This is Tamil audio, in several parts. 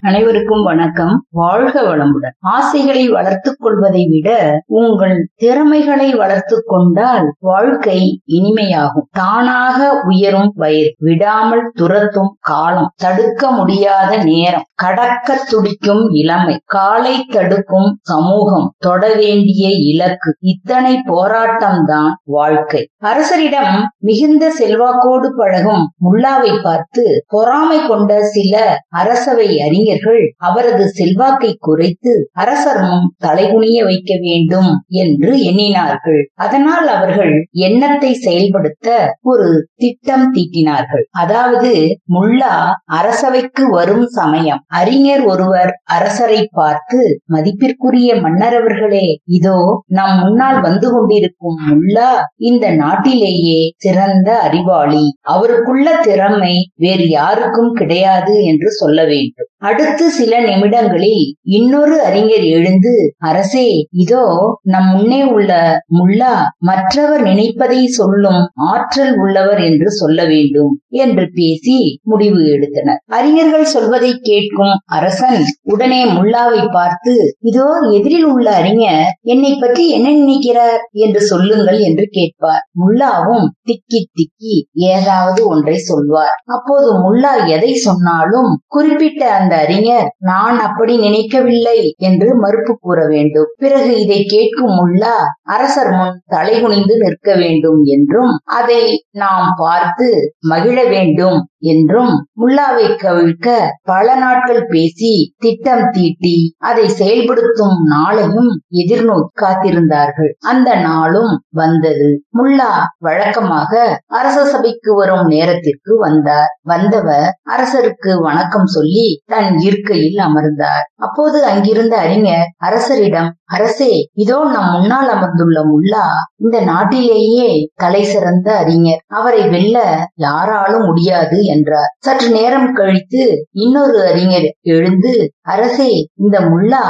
அனைவருக்கும் வணக்கம். வாழ்க வளமுடன். ஆசைகளை வளர்த்துக் கொள்வதை விட உங்கள் திறமைகளை வளர்த்து கொண்டால் வாழ்க்கை இனிமையாகும். தானாக உயரும் வயிறு விடாமல் துரத்தும் காலம் தடுக்க முடியாத நேரம் கடக்க துடிக்கும் இளமை காலை தடுக்கும் சமூகம் தொட வேண்டிய இலக்கு இத்தனை போராட்டம்தான் வாழ்க்கை. அரசரிடம் மிகுந்த செல்வாக்கோடு பழகும் முல்லாவை பார்த்து பொறாமை கொண்ட சில அரசவை அறிஞர்கள் அவரது செல்வாக்கை குறைத்து அரசர் தலைகுனிய வைக்க வேண்டும் என்று எண்ணினார்கள். அதனால் அவர்கள் எண்ணத்தை செயல்படுத்த ஒரு திட்டம் தீட்டினார்கள். அதாவது முல்லா அரசவைக்கு வரும் சமயம் அறிஞர் ஒருவர் அரசரை பார்த்து மதிப்பிற்குரிய மன்னரவர்களே இதோ நம் முன்னால் வந்து கொண்டிருக்கும் முல்லா இந்த நாட்டிலேயே சிறந்த அறிவாளி. அவருக்குள்ள திறமை வேறு யாருக்கும் கிடையாது என்று சொல்ல வேண்டும். அடுத்து சில நிமிடங்களில் இன்னொரு அறிஞர் எழுந்து அரசே இதோ நம் முன்னே உள்ள முல்லா மற்றவர் நினைப்பதை சொல்லும் ஆற்றல் உள்ளவர் என்று சொல்ல வேண்டும் என்று பேசி முடிவு எடுத்தனர். அறிஞர்கள் சொல்வதை கேட்கும் அரசன் உடனே முல்லாவை பார்த்து இதோ எதிரில் உள்ள அறிஞர் என்னை பற்றி என்ன நினைக்கிறார் என்று சொல்லுங்கள் என்று கேட்பார். முல்லாவும் திக்கி திக்கி ஏதாவது ஒன்றை சொல்வார். அப்போது முல்லா எதை சொன்னாலும் குறிப்பிட்ட அந்த அறிஞர் நான் அப்படி நினைக்கவில்லை என்று மறுப்பு கூற வேண்டும். பிறகு இதை கேட்கும் முல்லா அரசர் முன் தலைகுனிந்து நிற்க வேண்டும் என்றும் அதை நாம் பார்த்து மகிழ வேண்டும் என்றும் முல்லாவை கவிழ்க்க பல நாட்கள் பேசி திட்டம் தீட்டி அதை செயல்படுத்தும் நாளையும் எதிர்நோக்கி காத்திருந்தார்கள். அந்த நாளும் வந்தது. முல்லா வழக்கமாக அரச சபைக்கு வரும் நேரத்திற்கு வந்தார். வந்தவர் அரசருக்கு வணக்கம் சொல்லி தன் இருக்கையில் அமர்ந்தார். அப்போது அங்கிருந்த அறிஞர் அரசரிடம் அரசே இதோ நம் முன்னால் அமர்ந்துள்ள முல்லா இந்த நாட்டிலேயே தலை சிறந்த அறிஞர். அவரை வெல்ல யாராலும் முடியாது என்றார். சற்று நேரம் கழித்து இன்னொரு அறிஞர் எழுந்து அரசே இந்த முல்லா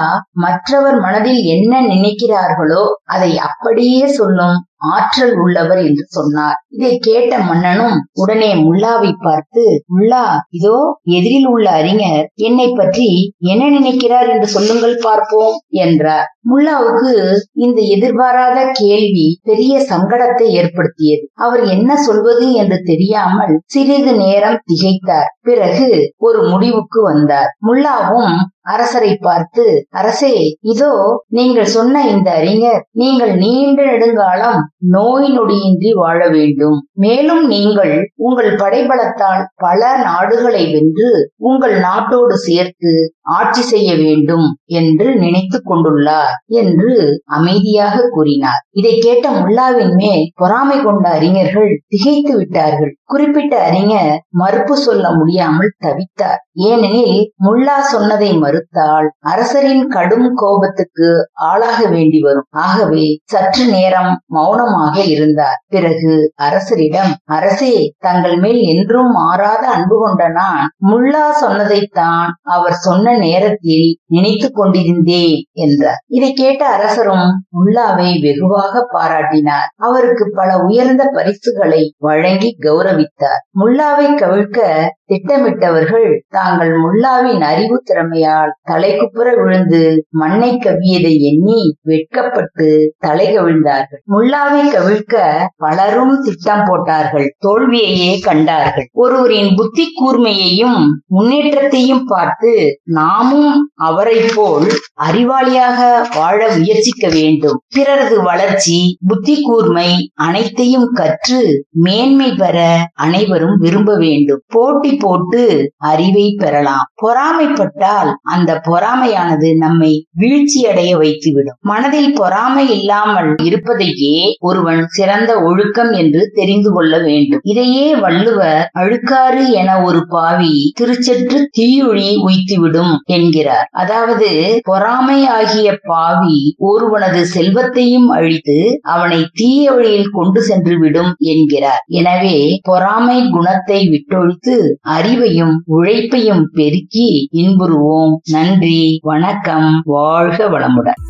மற்றவர் மனதில் என்ன நினைக்கிறார்களோ அதை அப்படியே சொல்லும். ஆற்றல் உள்ளவர் என்று சொன்னார். இதை கேட்ட மன்னனும் உடனே முல்லாவை பார்த்து முல்லா இதோ எதிரில் உள்ள அறிஞர் என்னை பற்றி என்ன நினைக்கிறார் என்று சொல்லுங்கள் பார்ப்போம் என்றார். முல்லாவுக்கு இந்த எதிர்பாராத கேள்வி பெரிய சங்கடத்தை ஏற்படுத்தியது. அவர் என்ன சொல்வது என்று தெரியாமல் சிறிது நேரம் திகைத்தார். பிறகு ஒரு முடிவுக்கு வந்தார். முல்லாவும் அரசரை பார்த்து அரசே இதோ நீங்கள் சொன்ன இந்த அறிஞர் நீங்கள் நீண்ட நெடுங்காலம் நோய் நொடியின்றி வாழ வேண்டும். மேலும் நீங்கள் உங்கள் படைபலத்தால் பல நாடுகளை வென்று உங்கள் நாட்டோடு சேர்த்து ஆட்சி செய்ய வேண்டும் என்று நினைத்துக் கொண்டுள்ளார் என்று அமைதியாக கூறினார். இதை கேட்ட முல்லாவின் மேல் பொறாமை கொண்ட அறிஞர்கள் திகைத்து விட்டார்கள். குறிப்பிட்ட அறிஞர் மறுப்பு சொல்ல முடியாமல் தவித்தார். ஏனெனில் முல்லா சொன்னதை மறுத்தால் அரசரின் கடும் கோபத்துக்கு ஆளாக வேண்டி வரும். ஆகவே சற்று நேரம் மௌனமாக இருந்தார். பிறகு அரசரிடம் அரசே தங்கள் மேல் என்றும் மாறாத அன்பு கொண்ட நான் முல்லா சொன்னதைத்தான் அவர் சொன்ன நேரத்தில் நினைத்துக் கொண்டிருந்தேன் என்றார். இதை கேட்ட அரசரும் முல்லாவை வெகுவாக பாராட்டினார். அவருக்கு பல உயர்ந்த பரிசுகளை வழங்கி கௌரவித்தார். முல்லாவை கவிழ்க்க திட்டமிட்டவர்கள் தாங்கள் முல்லாவின் அறிவு திறமையால் தலைக்குப்புற விழுந்து மண்ணை கவியதை எண்ணி வெட்கப்பட்டு தலை கவிழ்ந்தார்கள். முல்லாவை கவிழ்க்க பலரும் திட்டம் போட்டார்கள். தோல்வியையே கண்டார்கள். ஒருவரின் புத்தி கூர்மையையும் முன்னேற்றத்தையும் பார்த்து நாமும் அவரை போல் அறிவாளியாக வாழ முயற்சிக்க வேண்டும். பிறரது வளர்ச்சி புத்தி கூர்மை அனைத்தையும் கற்று மேன்மை பெற அனைவரும் விரும்ப வேண்டும். போட்டி போட்டு அறிவை பெறலாம். பொறாமைப்பட்டால் அந்த பொறாமையானது நம்மை வீழ்ச்சி அடைய வைத்துவிடும். மனதில் பொறாமை இல்லாமல் இருப்பதையே ஒருவன் சிறந்த ஒழுக்கம் என்று தெரிந்து கொள்ள வேண்டும். இதையே வள்ளுவர் அழுக்காறு என ஒரு பாவி திருச்சற்று தீயொழி உய்த்துவிடும் என்கிறார். அதாவது பொறாமை ஆகிய பாவி ஒருவனது செல்வத்தையும் அழித்து அவனை தீய வழியில் கொண்டு சென்று விடும் என்கிறார். எனவே பொறாமை குணத்தை விட்டொழித்து அறிவையும் உழைப்பையும் பெருக்கி இன்புறுவோம். நன்றி வணக்கம் வாழ்க வளமுடன்.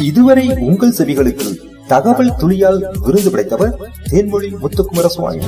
இதுவரை உங்கள் செவிகளுக்கு தகவல் துளியால் விருது படைத்தவர் தேன்மொழி முத்துக்குமார சுவாமி